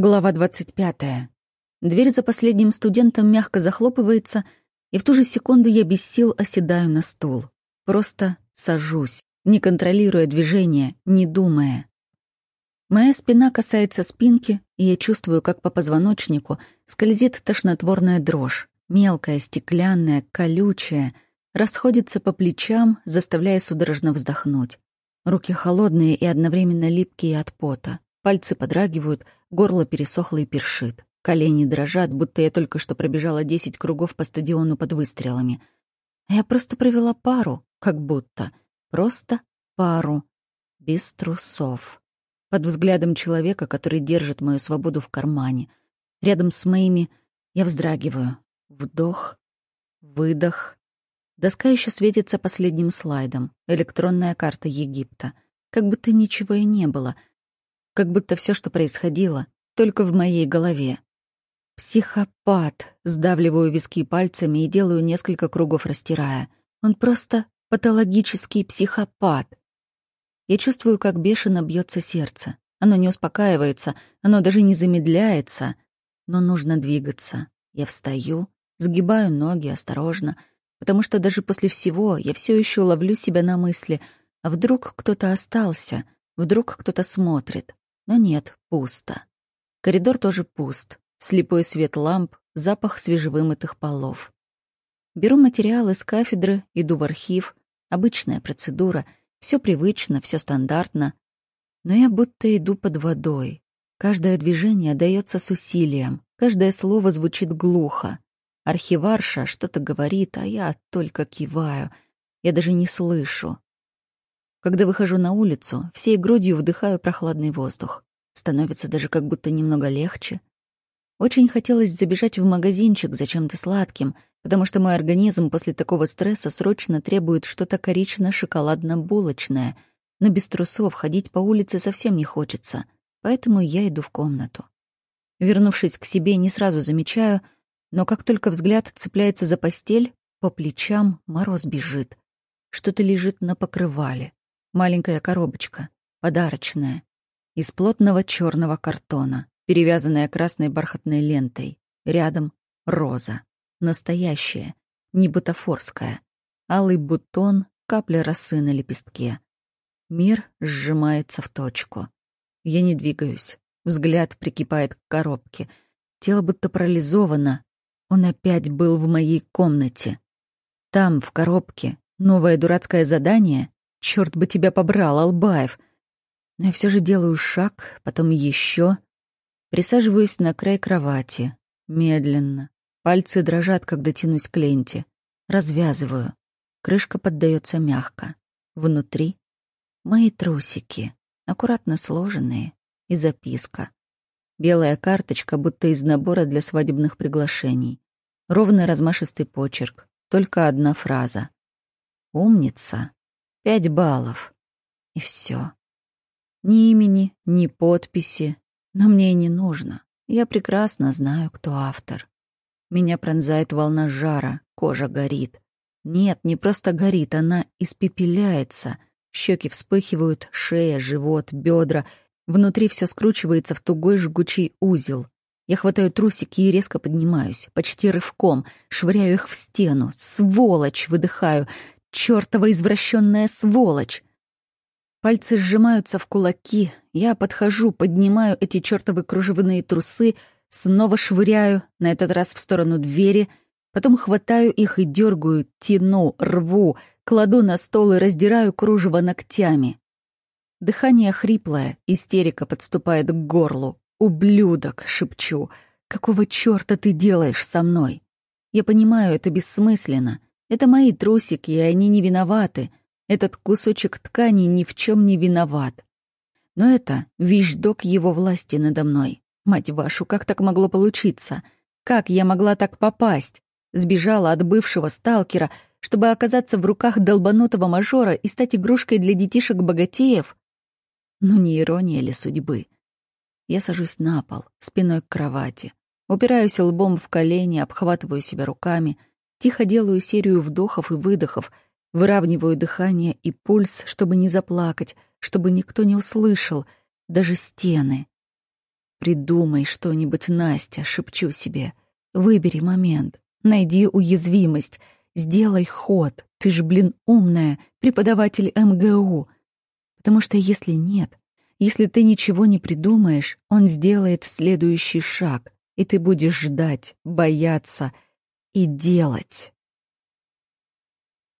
Глава 25. Дверь за последним студентом мягко захлопывается, и в ту же секунду я без сил оседаю на стул. Просто сажусь, не контролируя движение, не думая. Моя спина касается спинки, и я чувствую, как по позвоночнику скользит тошнотворная дрожь, мелкая, стеклянная, колючая, расходится по плечам, заставляя судорожно вздохнуть. Руки холодные и одновременно липкие от пота. Пальцы подрагивают, горло пересохло и першит. Колени дрожат, будто я только что пробежала десять кругов по стадиону под выстрелами. Я просто провела пару, как будто. Просто пару. Без трусов. Под взглядом человека, который держит мою свободу в кармане. Рядом с моими я вздрагиваю. Вдох, выдох. Доска еще светится последним слайдом. Электронная карта Египта. Как будто ничего и не было — как будто все, что происходило, только в моей голове. Психопат. Сдавливаю виски пальцами и делаю несколько кругов, растирая. Он просто патологический психопат. Я чувствую, как бешено бьется сердце. Оно не успокаивается, оно даже не замедляется. Но нужно двигаться. Я встаю, сгибаю ноги осторожно, потому что даже после всего я все еще ловлю себя на мысли, а вдруг кто-то остался, вдруг кто-то смотрит. Но нет, пусто. Коридор тоже пуст. Слепой свет ламп, запах свежевымытых полов. Беру материал из кафедры, иду в архив. Обычная процедура. Все привычно, все стандартно. Но я будто иду под водой. Каждое движение дается с усилием. Каждое слово звучит глухо. Архиварша что-то говорит, а я только киваю. Я даже не слышу. Когда выхожу на улицу, всей грудью вдыхаю прохладный воздух. Становится даже как будто немного легче. Очень хотелось забежать в магазинчик за чем-то сладким, потому что мой организм после такого стресса срочно требует что-то корично-шоколадно-булочное, но без трусов ходить по улице совсем не хочется, поэтому я иду в комнату. Вернувшись к себе, не сразу замечаю, но как только взгляд цепляется за постель, по плечам мороз бежит. Что-то лежит на покрывале. Маленькая коробочка, подарочная, из плотного черного картона, перевязанная красной бархатной лентой. Рядом — роза. Настоящая, не бутафорская. Алый бутон, капля росы на лепестке. Мир сжимается в точку. Я не двигаюсь. Взгляд прикипает к коробке. Тело будто парализовано. Он опять был в моей комнате. Там, в коробке, новое дурацкое задание Черт бы тебя побрал, Албаев. Но я все же делаю шаг, потом еще. Присаживаюсь на край кровати. Медленно. Пальцы дрожат, когда тянусь к ленте. Развязываю. Крышка поддается мягко. Внутри мои трусики, аккуратно сложенные, и записка. Белая карточка, будто из набора для свадебных приглашений. Ровный размашистый почерк, только одна фраза. «Умница, Пять баллов. И все. Ни имени, ни подписи. Но мне и не нужно. Я прекрасно знаю, кто автор. Меня пронзает волна жара, кожа горит. Нет, не просто горит, она испепеляется. Щеки вспыхивают, шея, живот, бедра. Внутри все скручивается в тугой жгучий узел. Я хватаю трусики и резко поднимаюсь, почти рывком, швыряю их в стену. Сволочь, выдыхаю чертова извращенная сволочь. Пальцы сжимаются в кулаки, я подхожу, поднимаю эти чертовы кружевные трусы, снова швыряю, на этот раз в сторону двери, потом хватаю их и дергаю, тяну, рву, кладу на стол и раздираю кружево ногтями. Дыхание хриплое, истерика подступает к горлу. «Ублюдок!» — шепчу. «Какого чёрта ты делаешь со мной?» Я понимаю, это бессмысленно. Это мои трусики, и они не виноваты. Этот кусочек ткани ни в чем не виноват. Но это вещдок его власти надо мной. Мать вашу, как так могло получиться? Как я могла так попасть? Сбежала от бывшего сталкера, чтобы оказаться в руках долбанутого мажора и стать игрушкой для детишек-богатеев? Ну не ирония ли судьбы? Я сажусь на пол, спиной к кровати. Упираюсь лбом в колени, обхватываю себя руками — Тихо делаю серию вдохов и выдохов, выравниваю дыхание и пульс, чтобы не заплакать, чтобы никто не услышал, даже стены. «Придумай что-нибудь, Настя», — шепчу себе. «Выбери момент, найди уязвимость, сделай ход. Ты ж, блин, умная, преподаватель МГУ». Потому что если нет, если ты ничего не придумаешь, он сделает следующий шаг, и ты будешь ждать, бояться и делать.